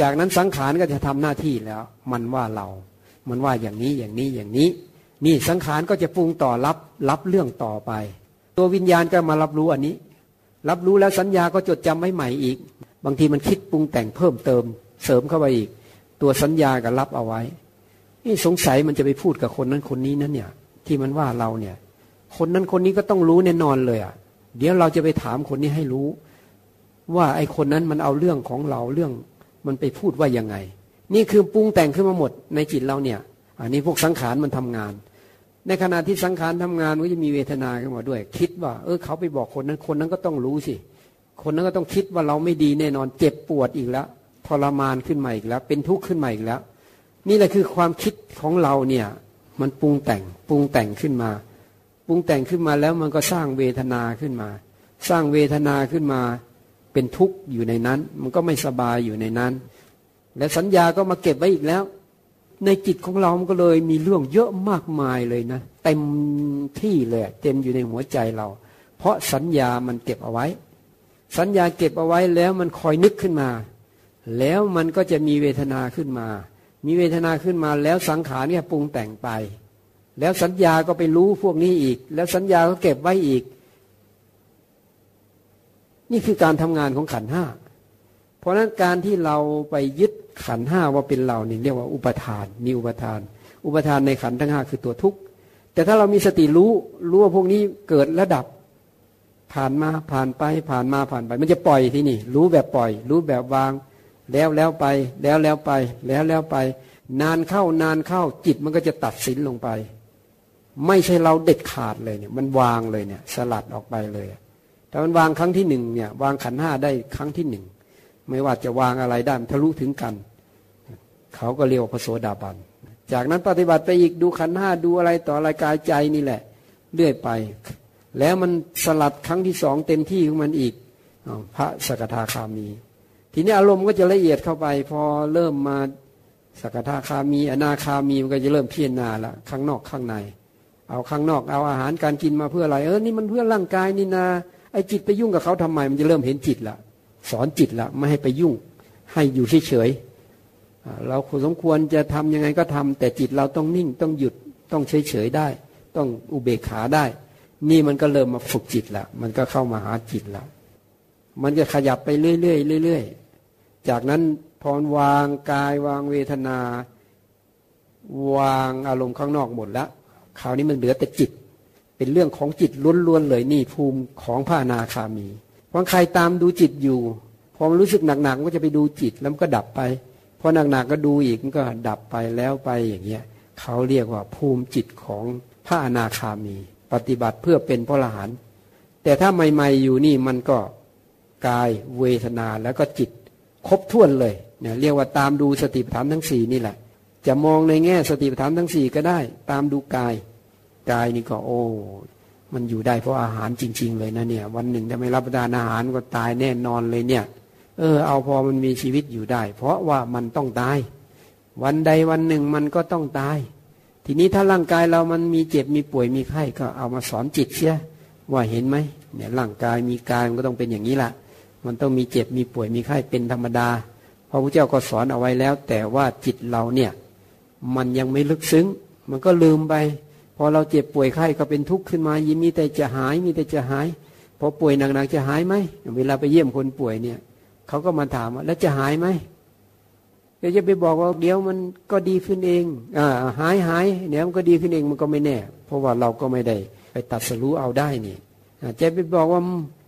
จากนั้นสังขารก็จะทำหน้าที่แล้ว มันว่าเรา มันว่าอย่างนี้อย่างนี้อย่างนี้ นี่สังขารก็จะปรุงต่อรับรับเรื่องต่อไป ตัววิญญาณก็มารับรู้อันนี้ รับรู้แล้วสัญญาก็จดจำไว้ใหม่อีก บางทีมันคิดปรุงแต่งเพิ่มเติม เสริมเข้าไปอีก ตัวสัญญาก็รับเอาไว้ นี่สงสัยมันจะไปพูดกับคนนั้นคนนี้นั่นเนี่ย ที่มันว่าเราเนี่ย คนนั้นคนนี้ก็ต้องรู้แน่นอนเลยอะ เดี๋ยวเราจะไปถามคนนี้ให้รู้ ว่าไอ้คนนั้นมันเอาเรื่องของเราเรื่องมันไปพูดว่ายังไง นี่คือปรุงแต่งขึ้นมาหมดในจิตเราเนี่ย อันนี้พวกสังขารมันทำงาน ในขณะที่สังขารทำงานก็จะมีเวทนาขึ้นมาด้วย คิดว่า เออเขาไปบอกคนนั้นคนนั้นก็ต้องรู้สิคนนั้นก็ต้องคิดว่าเราไม่ดีแน่นอน เจ็บปวดอีกแล้ว ทรมานขึ้นมาอีกแล้ว เป็นทุกข์ขึ้นมาอีกแล้ว นี่แหละคือความคิดของเราเนี่ยมันปรุงแต่งปรุงแต่งขึ้นมา ปรุงแต่งขึ้นมาแล้วมันก็สร้างเวทนาขึ้นมา สร้างเวทนาขึ้นมา เป็นทุกข์อยู่ในนั้น มันก็ไม่สบายอยู่ในนั้น และสัญญาก็มาเก็บไว้อีกแล้ว ในจิตของเรามันก็เลยมีเรื่องเยอะมากมายเลยนะเต็มที่เลยเต็มอยู่ในหัวใจเรา เพราะสัญญามันเก็บเอาไว้ สัญญาเก็บเอาไว้แล้วมันคอยนึกขึ้นมา แล้วมันก็จะมีเวทนาขึ้นมา มีเวทนาขึ้นมาแล้วสังขารเนี่ยปรุงแต่งไป แล้วสัญญาก็ไปรู้พวกนี้อีก แล้วสัญญาก็เก็บไว้อีก นี่คือการทำงานของขันห้า เพราะนั้นการที่เราไปยึดขันห้าว่าเป็นเรานี่เรียกว่าอุปทานนี่อุปทาน อุปทานในขันทั้งห้าคือตัวทุกข์ แต่ถ้าเรามีสติรู้รู้ว่าพวกนี้เกิดและดับผ่านมาผ่านไปผ่านมาผ่านไป มันจะปล่อยที่นี่ รู้แบบปล่อย รู้แบบวาง แล้วแล้วไป แล้วแล้วไป แล้วแล้วไป นานเข้านานเข้าจิตมันก็จะตัดสินลงไป ไม่ใช่เราเด็ดขาดเลยเนี่ย มันวางเลยเนี่ย สลัดออกไปเลยถ้ามันวางครั้งที่หนึ่งเนี่ย วางขันห้าได้ครั้งที่หนึ่งไม่ว่าจะวางอะไรได้ทะลุถึงกัน เขาก็เรียกว่าพระโสดาบัน จากนั้นปฏิบัติไปอีกดูขันห้าดูอะไรต่ออะไรกายใจนี่แหละ เรื่อยไป แล้วมันสลัดครั้งที่สองเต็มที่ของมันอีกพระสกทาคามี ทีนี้อารมณ์ก็จะละเอียดเข้าไป พอเริ่มมาสกทาคามี อนาคามีมันก็จะเริ่มพิจารณาละข้างนอกข้างใน เอาข้างนอกเอาอาหารการกินมาเพื่ออะไร เออนี่มันเพื่อร่างกายนี่นาไอจิตไปยุ่งกับเขาทำไม มันจะเริ่มเห็นจิตละสอนจิตละไม่ให้ไปยุ่ง ให้อยู่เฉยๆเราสมควรจะทํำยังไงก็ทำแต่จิตเราต้องนิ่งต้องหยุดต้องเฉยๆได้ ต้องอุเบกขาได้ นี่มันก็เริ่มมาฝึกจิตละมันก็เข้ามาหาจิตละมันก็ขยับไปเรื่อยๆเรื่อยๆ จากนั้นพอวางกายวางเวทนา วางอารมณ์ข้างนอกหมดแล้วคราวนี้มันเหลือแต่จิต เป็นเรื่องของจิตล้วนๆเลยนี่ภูมิของพระนาคามีเพราะใครตามดูจิตอยู่พอมันรู้สึกหนักๆก็จะไปดูจิตแล้วมันก็ดับไปพอหนักๆก็ดูอีกมันก็ดับไปแล้วไปอย่างเงี้ยเขาเรียกว่าภูมิจิตของพระอนาคามี ปฏิบัติเพื่อเป็นพระอรหันต์แต่ถ้าใหม่ๆอยู่นี่มันก็กายเวทนาแล้วก็จิต ครบถ้วนเลยเนี่ยเรียกว่าตามดูสติปัฏฐานทั้งสี่นี่แหละ จะมองในแง่สติปัฏฐานทั้งสี่ก็ได้ ตามดูกายกายนี่ก็โอ้มันอยู่ได้เพราะอาหารจริง ๆ เลยนะเนี่ย วันหนึ่งถ้าไม่รับประทานอาหารก็ตายแน่นอนเลยเนี่ย เออ เอาพอมันมีชีวิตอยู่ได้ เพราะว่ามันต้องตาย วันใดวันหนึ่งมันก็ต้องตาย ทีนี้ถ้าร่างกายเรามันมีเจ็บมีป่วยมีไข้ก็เอามาสอนจิตเสียว่าเห็นไหมเนี่ยร่างกายมีกายมันก็ต้องเป็นอย่างนี้แหละ มันต้องมีเจ็บมีป่วยมีไข้เป็นธรรมดา พระพุทธเจ้าก็สอนเอาไว้แล้ว แต่ว่าจิตเราเนี่ยมันยังไม่ลึกซึ้ง มันก็ลืมไป พอเราเจ็บป่วยไข้ก็เป็นทุกข์ขึ้นมายิมีแต่จะหายมีแต่จะหายพอป่วยหนักๆจะหายไหมเวลาไปเยี่ยมคนป่วยเนี่ยเขาก็มาถามว่าแล้วจะหายไหมก็จะไปบอกว่าเดี๋ยวมันก็ดีขึ้นเองอ่าหายหายเดี๋ยวมันก็ดีขึ้นเองมันก็ไม่แน่ เพราะว่าเราก็ไม่ได้ ไปตัดสรู้เอาได้นี่จะไปบอกว่า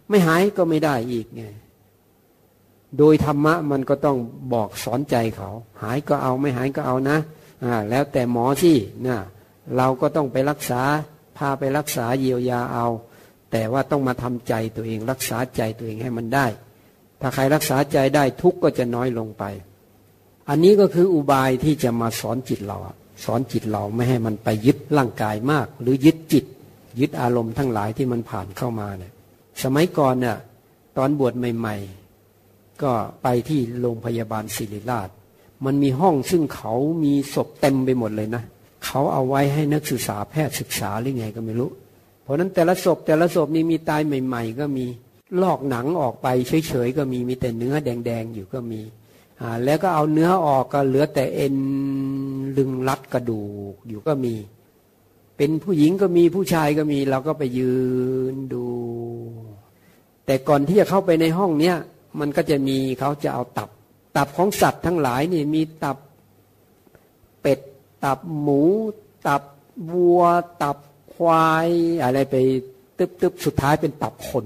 ไม่หายก็ไม่ได้อีกไง โดยธรรมะมันก็ต้องบอกสอนใจเขา หายก็เอาไม่หายก็เอานะอ่าแล้วแต่หมอที่นะเราก็ต้องไปรักษาพาไปรักษาเยียวยาเอา แต่ว่าต้องมาทำใจตัวเอง รักษาใจตัวเองให้มันได้ ถ้าใครรักษาใจได้ทุกก็จะน้อยลงไป อันนี้ก็คืออุบายที่จะมาสอนจิตเราสอนจิตเราไม่ให้มันไปยึดร่างกายมาก หรือยึดจิต ยึดอารมณ์ทั้งหลายที่มันผ่านเข้ามาเนี่ยสมัยก่อนเนี่ยตอนบวชใหม่ ๆ ก็ไปที่โรงพยาบาลศิริราช มันมีห้องซึ่งเขามีศพเต็มไปหมดเลยนะ เขาเอาไว้ให้นักศึกษาแพทย์ศึกษาหรือไงก็ไม่รู้ เพราะนั้นแต่ละศพแต่ละศพนี้มีตายใหม่ ๆ ก็มีลอกหนังออกไปเฉยๆก็มีมีแต่เนื้อแดงๆอยู่ก็มีแล้วก็เอาเนื้อออกก็เหลือแต่เอ็นลึงรัดกระดูกอยู่ก็มี เป็นผู้หญิงก็มีผู้ชายก็มีเราก็ไปยืนดู แต่ก่อนที่จะเข้าไปในห้องเนี้ย มันก็จะมีเขาจะเอาตับ ตับของสัตว์ทั้งหลายนี่มีตับเป็ด ตับหมู ตับวัว ตับควายอะไรไปตึบตึบสุดท้ายเป็นตับคน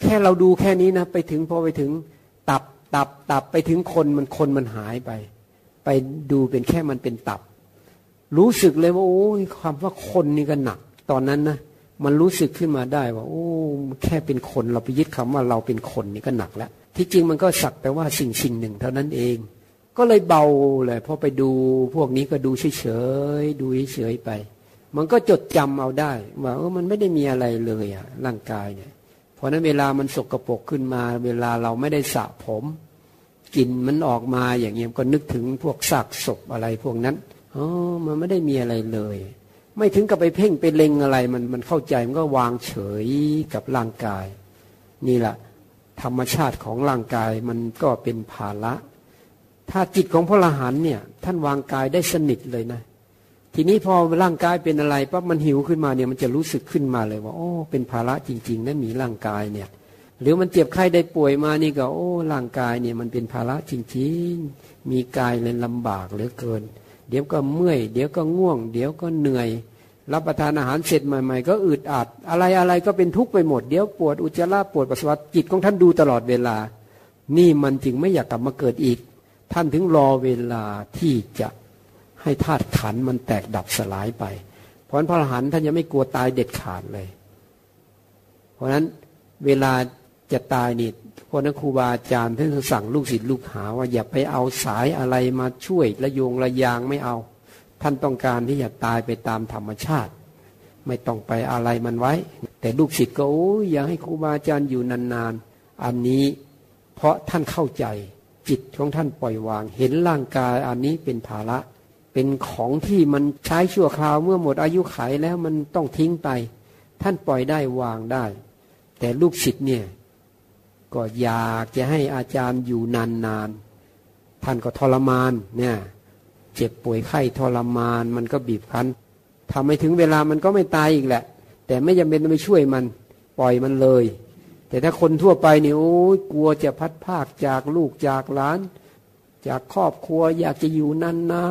แค่เราดูแค่นี้นะ ไปถึงพอไปถึง ตับตับตับไปถึงคนมันคนมันหายไป ไปดูเป็นแค่มันเป็นตับ รู้สึกเลยว่าโอ้ยความว่าคนนี่ก็หนัก ตอนนั้นนะ มันรู้สึกขึ้นมาได้ว่า โอ้ แค่เป็นคนเราไปยึดคำว่าเราเป็นคนนี่ก็หนักแล้ว ที่จริงมันก็สักแต่ว่าสิ่งสิ่งหนึ่งเท่านั้นเอง ก็เลยเบาเลยพอไปดูพวกนี้ก็ดูเฉยๆดูเฉยๆไป มันก็จดจำเอาได้ ว่าเออมันไม่ได้มีอะไรเลยอะร่างกายเนี่ย เพราะนั้นเวลามันสกรปรกขึ้นมา เวลาเราไม่ได้สระผมกลิ่นมันออกมาอย่างเงี้ยก็นึกถึงพวกซากศพอะไรพวกนั้นอ๋อมันไม่ได้มีอะไรเลย ไม่ถึงกับไปเพ่งไปเล็งอะไร มันมันเข้าใจมันก็วางเฉยกับร่างกาย นี่แหละธรรมชาติของร่างกายมันก็เป็นภาระถ้าจิตของพระอรหันเนี่ย ท่านวางกายได้สนิทเลยนะ ทีนี้พอร่างกายเป็นอะไรปั๊บมันหิวขึ้นมาเนี่ยมันจะรู้สึกขึ้นมาเลยว่าโอ้เป็นภาระจริงๆนะมีร่างกายเนี่ย หรือมันเจ็บไข้ได้ป่วยมานี่ก็ โอ้ร่างกายเนี่ยมันเป็นภาระจริงๆ มีกายเลยลำบากเหลือเกิน เดี๋ยวก็เมื่อย เดี๋ยวก็ง่วง เดี๋ยวก็เหนื่อย รับประทานอาหารเสร็จใหม่ ๆ ก็อึดอัด อะไรอะไรก็เป็นทุกข์ไปหมด เดี๋ยวปวดอุจจาระปวดปัสสาวะจิตของท่านดูตลอดเวลา นี่มันจึงไม่อยากกลับมาเกิดอีก ท่านถึงรอเวลาที่จะให้ธาตุขันมันแตกดับสลายไป เพราะฉะนั้นพระอรหันต์ท่านยังไม่กลัวตายเด็ดขาดเลย เพราะฉะนั้นเวลาจะตายนี่ ราะนั้นครูบาอาจารย์ท่านสั่งลูกศิษย์ลูกหาว่าอย่าไปเอาสายอะไรมาช่วยระโยงระยางไม่เอา ท่านต้องการที่จะตายไปตามธรรมชาติ ไม่ต้องไปอะไรมันไว้ แต่ลูกศิษย์ก็โอ้ยอยากให้ครูบาอาจารย์อยู่นานๆ อันนี้เพราะท่านเข้าใจจิตของท่านปล่อยวาง เห็นร่างกายอันนี้เป็นภาระ เป็นของที่มันใช้ชั่วคราวเมื่อหมดอายุขัยแล้วมันต้องทิ้งไป ท่านปล่อยได้วางได้ แต่ลูกศิษย์เนี่ย ก็อยากจะให้อาจารย์อยู่นานๆ ท่านก็ทรมานเนี่ยเจ็บป่วยไข้ทรมานมันก็บีบคั้นทำไม่ถึงเวลามันก็ไม่ตายอีกแหละ แต่ไม่จำเป็นต้องไปช่วยมันปล่อยมันเลย แต่ถ้าคนทั่วไปนี่โอ้ยกลัวจะพัดภาคจากลูกจากหลาน จากครอบครัวอยากจะอยู่นา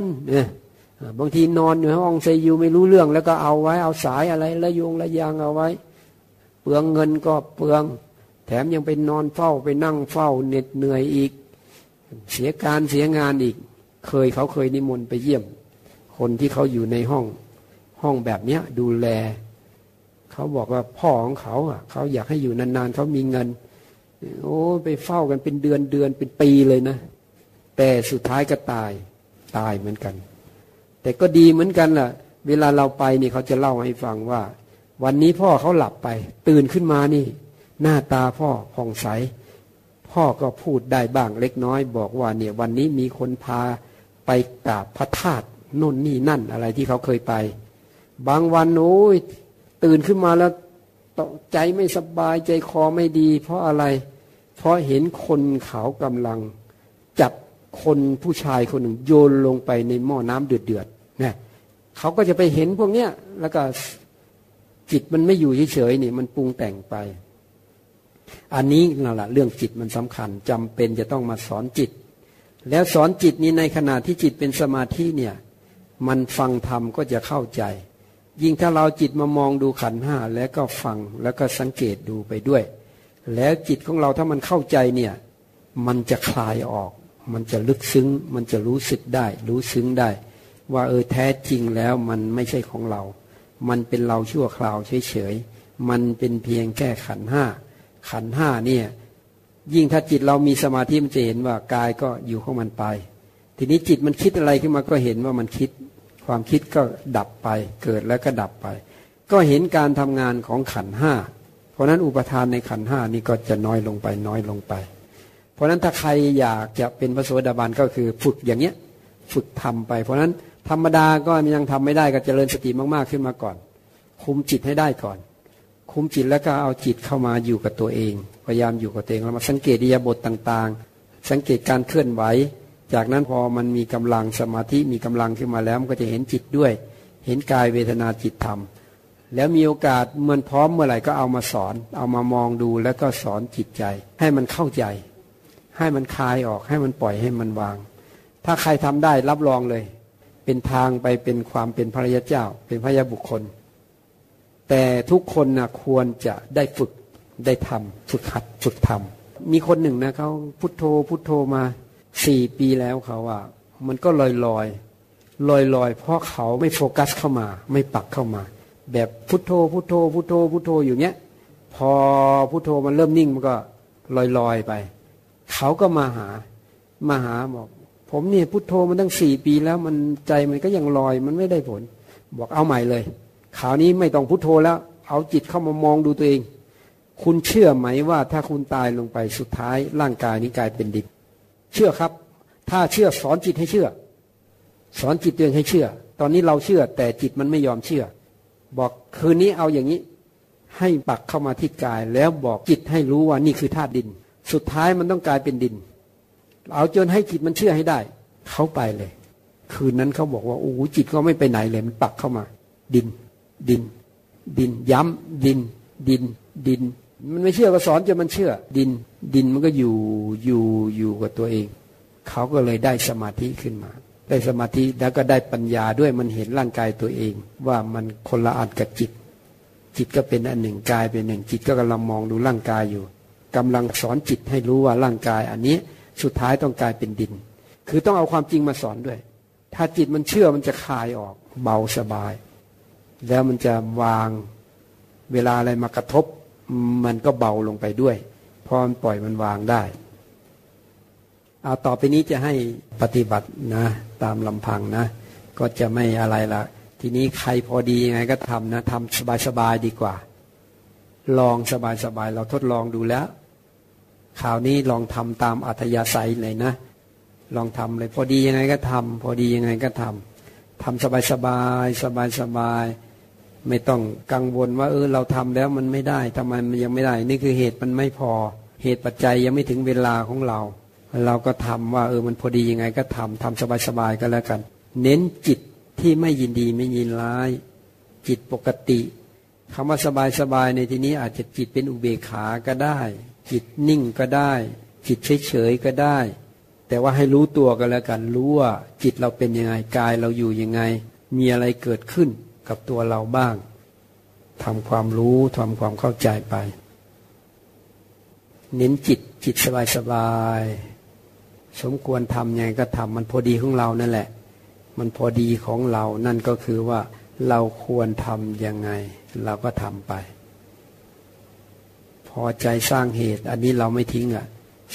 นๆเนี่ยบางทีนอนอยู่ห้องไซยูไม่รู้เรื่องแล้วก็เอาไว้เอาสายอะไรระยงระยางเอาไว้ เปลืองเงินก็เปลือง แถมยังไปนอนเฝ้าไปนั่งเฝ้าเหน็ดเหนื่อยอีก เสียการเสียงานอีก เคยเขาเคยนิมนต์ไปเยี่ยม คนที่เขาอยู่ในห้องห้องแบบเนี้ยดูแล เขาบอกว่าพ่อของเขาอะเขาอยากให้อยู่นานๆเขามีเงิน โอ้ไปเฝ้ากันเป็นเดือนเดือนเป็นปีเลยนะ แต่สุดท้ายก็ตายตายเหมือนกัน แต่ก็ดีเหมือนกันล่ะ เวลาเราไปนี่เขาจะเล่าให้ฟังว่า วันนี้พ่อเขาหลับไป ตื่นขึ้นมานี่ หน้าตาพ่อผ่องใส พ่อก็พูดได้บ้างเล็กน้อย บอกว่าเนี่ยวันนี้มีคนพาไปกราบพระธาตุน่นนี่นั่นอะไรที่เขาเคยไป บางวันโอ้ยตื่นขึ้นมาแล้วใจไม่สบายใจคอไม่ดี เพราะอะไร เพราะเห็นคนเขากำลัง จับคนผู้ชายคนหนึ่งโยนลงไปในหม้อน้ำเดือดๆเนี่ยเขาก็จะไปเห็นพวกเนี้ยแล้วก็จิตมันไม่อยู่เฉยๆนี่ มันปรุงแต่งไป อันนี้นั่นแหละเรื่องจิตมันสำคัญจำเป็นจะต้องมาสอนจิต แล้วสอนจิตนี้ในขณะที่จิตเป็นสมาธิเนี่ยมันฟังธรรมก็จะเข้าใจ ยิ่งถ้าเราจิตมามองดูขันห้าแล้วก็ฟังแล้วก็สังเกตดูไปด้วย แล้วจิตของเราถ้ามันเข้าใจเนี่ยมันจะคลายออก มันจะลึกซึ้ง มันจะรู้สึกได้ รู้ซึ้งได้ ว่าเออแท้จริงแล้วมันไม่ใช่ของเรา มันเป็นเราชั่วคราวเฉยๆมันเป็นเพียงแค่ขันห้า ขันห้าเนี่ย ยิ่งถ้าจิตเรามีสมาธิมันจะเห็นว่ากายก็อยู่ของมันไป ทีนี้จิตมันคิดอะไรขึ้นมาก็เห็นว่ามันคิด ความคิดก็ดับไป เกิดแล้วก็ดับไป ก็เห็นการทำงานของขันห้าเพราะนั้นอุปทานในขันห้านี่ก็จะน้อยลงไปน้อยลงไป เพราะนั้นถ้าใครอยากจะเป็นพระโสดาบันก็คือฝึกอย่างเนี้ยฝึกทำไป เพราะนั้นธรรมดาก็ยังทำไม่ได้ก็เจริญสติมากๆขึ้นมาก่อน คุมจิตให้ได้ก่อน คุมจิตแล้วก็เอาจิตเข้ามาอยู่กับตัวเอง พยายามอยู่กับตัวเองแล้วมาสังเกตอิยาบทต่างๆ สังเกตการเคลื่อนไหว จากนั้นพอมันมีกำลังสมาธิมีกำลังขึ้นมาแล้วมันก็จะเห็นจิตด้วย เห็นกายเวทนาจิตธรรม แล้วมีโอกาสเมื่อพร้อมเมื่อไหร่ก็เอามาสอน เอามามองดูแล้วก็สอนจิตใจ ให้มันเข้าใจ ให้มันคลายออกให้มันปล่อยให้มันวาง ถ้าใครทำได้รับรองเลย เป็นทางไปเป็นความเป็นพระยาเจ้า เป็นพระยาบุคคล แต่ทุกคนนะควรจะได้ฝึกได้ทำฝึกหัดฝึกทำมีคนหนึ่งนะเขาพุทโธพุทโธมาสี่ปีแล้วเขาว่ามันก็ลอยลอยลอยลอยเพราะเขาไม่โฟกัสเข้ามา ไม่ปักเข้ามา แบบพุทโธพุทโธพุทโธพุทโธอยู่เนี้ยพอพุทโธมันเริ่มนิ่งมันก็ลอยลอยไป เขาก็มาหามาหาบอก ผมเนี่ยพุทโธมันตั้งสี่ปีแล้วมันใจมันก็ยังลอยมันไม่ได้ผล บอกเอาใหม่เลย คราวนี้ไม่ต้องพุทโธแล้ว เอาจิตเข้ามามองดูตัวเอง คุณเชื่อไหมว่าถ้าคุณตายลงไปสุดท้ายร่างกายนี้กลายเป็นดินเชื่อครับ ถ้าเชื่อสอนจิตให้เชื่อ สอนจิตตัวเองให้เชื่อ ตอนนี้เราเชื่อแต่จิตมันไม่ยอมเชื่อ บอกคืนนี้เอาอย่างนี้ ให้ปักเข้ามาที่กาย แล้วบอกจิตให้รู้ว่านี่คือธาตุดิน สุดท้ายมันต้องกลายเป็นดิน เอาจนให้จิตมันเชื่อให้ได้ เขาไปเลย คืนนั้นเขาบอกว่าโอ้จิตก็ไม่ไปไหนเลยมันปักเข้ามา ดิน ดิน ดินย้ำดิน ดิน ดิน มันไม่เชื่อก็สอนจนมันเชื่อ ดิน ดินมันก็อยู่อยู่อยู่กับตัวเอง เขาก็เลยได้สมาธิขึ้นมา ได้สมาธิแล้วก็ได้ปัญญาด้วยมันเห็นร่างกายตัวเอง ว่ามันคนละอันกับจิต จิตก็เป็นอันหนึ่งกายเป็นหนึ่งจิตก็กำลังมองดูร่างกายอยู่กำลังสอนจิตให้รู้ว่าร่างกาย อันนี้สุดท้ายต้องกลายเป็นดิน คือต้องเอาความจริงมาสอนด้วย ถ้าจิตมันเชื่อมันจะคลายออก เบาสบาย แล้วมันจะวางเวลาอะไรมากระทบ มันก็เบาลงไปด้วยพอมันปล่อยมันวางได้ เอาต่อไปนี้จะให้ปฏิบัตินะ ตามลำพังนะ ก็จะไม่อะไรละทีนี้ใครพอดียังไงก็ทำนะทำสบายๆดีกว่า ลองสบายๆเราทดลองดูแล้วข่าวนี้ลองทำตามอัธยาศัยเลยนะ ลองทำเลย พอดียังไงก็ทำพอดียังไงก็ทำ ทำสบายสบายสบายสบายไม่ต้องกังวลว่าเออเราทำแล้วมันไม่ได้ทำไมมันยังไม่ได้ นี่คือเหตุมันไม่พอ เหตุปัจจัยยังไม่ถึงเวลาของเรา เราก็ทำว่าเออมันพอดียังไงก็ทำทำสบายสบายก็แล้วกัน เน้นจิตที่ไม่ยินดีไม่ยินร้าย จิตปกติคำว่าสบายสบายในที่นี้อาจจะจิตเป็นอุเบกขาก็ได้ จิตนิ่งก็ได้ จิตเฉยๆก็ได้ แต่ว่าให้รู้ตัวกันแล้วกันรู้ว่าจิตเราเป็นยังไงกายเราอยู่ยังไง มีอะไรเกิดขึ้นกับตัวเราบ้างทำความรู้ทำความเข้าใจไป เน้นจิตจิตสบายๆสมควรทำยังไงก็ทำมันพอดีของเรานั่นแหละ มันพอดีของเรานั่นก็คือว่าเราควรทำยังไง เราก็ทำไป พอใจสร้างเหตุ อันนี้เราไม่ทิ้งอะ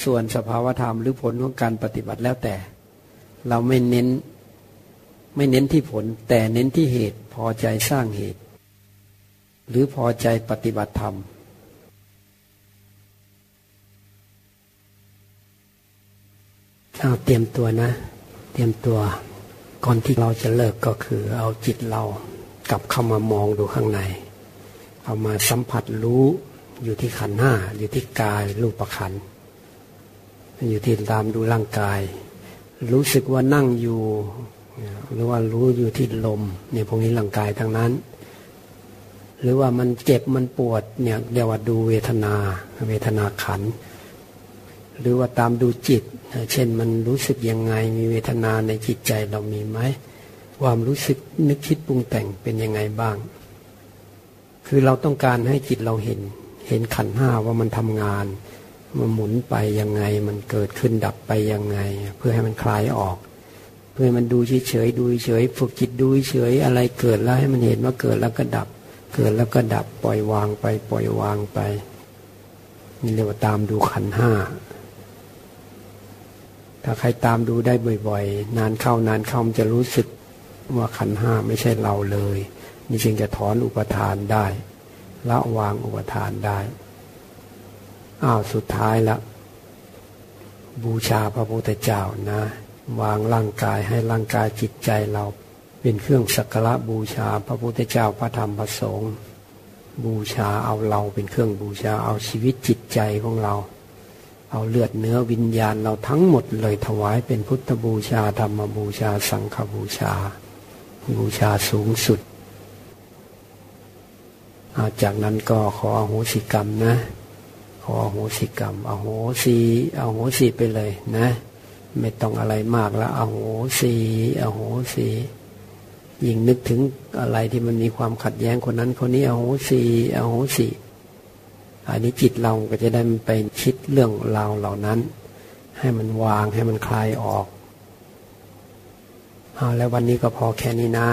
ส่วนสภาวธรรมหรือผลของการปฏิบัติแล้วแต่ เราไม่เน้นไม่เน้นที่ผล แต่เน้นที่เหตุพอใจสร้างเหตุ หรือพอใจปฏิบัติธรรมเอาเตรียมตัวนะ เตรียมตัวก่อนที่เราจะเลิกก็คือเอาจิตเรากลับเข้ามามองดูข้างใน เอามาสัมผัสรู้อยู่ที่ขันห้าอยู่ที่กายรูปขัน อยู่ที่ตามดูร่างกาย รู้สึกว่านั่งอยู่หรือว่ารู้อยู่ที่ลมเนี่ยพวกนี้ร่างกายทั้งนั้น หรือว่ามันเจ็บมันปวดเนี่ยเรียกว่าดูเวทนาเวทนาขัน หรือว่าตามดูจิต เช่นมันรู้สึกยังไงมีเวทนาในจิตใจเรามีไหมความรู้สึกนึกคิดปรุงแต่งเป็นยังไงบ้าง คือเราต้องการให้จิตเราเห็น เห็นขันห้าว่ามันทำงาน มันหมุนไปยังไง มันเกิดขึ้นดับไปยังไง เพื่อให้มันคลายออก เพื่อให้มันดูเฉยๆดูเฉยฝึกจิตดูเฉยอะไรเกิดแล้วให้มันเห็นว่าเกิดแล้วก็ดับ เกิดแล้วก็ดับปล่อยวางไป ปล่อยวางไปนี่เรียกว่าตามดูขันห้าถ้าใครตามดูได้บ่อย ๆ นานเข้านานเข้ามันจะรู้สึกว่าขันห้าไม่ใช่เราเลย นี่จึงจะถอนอุปทานได้ละวางอุปทานได้ อ้าวสุดท้ายละ บูชาพระพุทธเจ้านะ วางร่างกายให้ร่างกายจิตใจเรา เป็นเครื่องสักการะบูชาพระพุทธเจ้าพระธรรมพระสงฆ์บูชาเอาเราเป็นเครื่องบูชาเอาชีวิตจิตใจของเรา เอาเลือดเนื้อวิญญาณเราทั้งหมดเลยถวายเป็นพุทธบูชาธรรมบูชาสังฆบูชา บูชาสูงสุด จากนั้นก็ขออโหสิกรรมนะ ออโหสิกรรมอโหสีอโหสีไปเลยนะ ไม่ต้องอะไรมากแล้วอโหสีอโหสียิ่งนึกถึงอะไรที่มันมีความขัดแย้งคนนั้นคนนี้อโหสีอโหสีอันนี้จิตเราก็จะได้ไปคิดเรื่องราวเหล่านั้น ให้มันวางให้มันคลายออกเอาแล้ววันนี้ก็พอแค่นี้นะ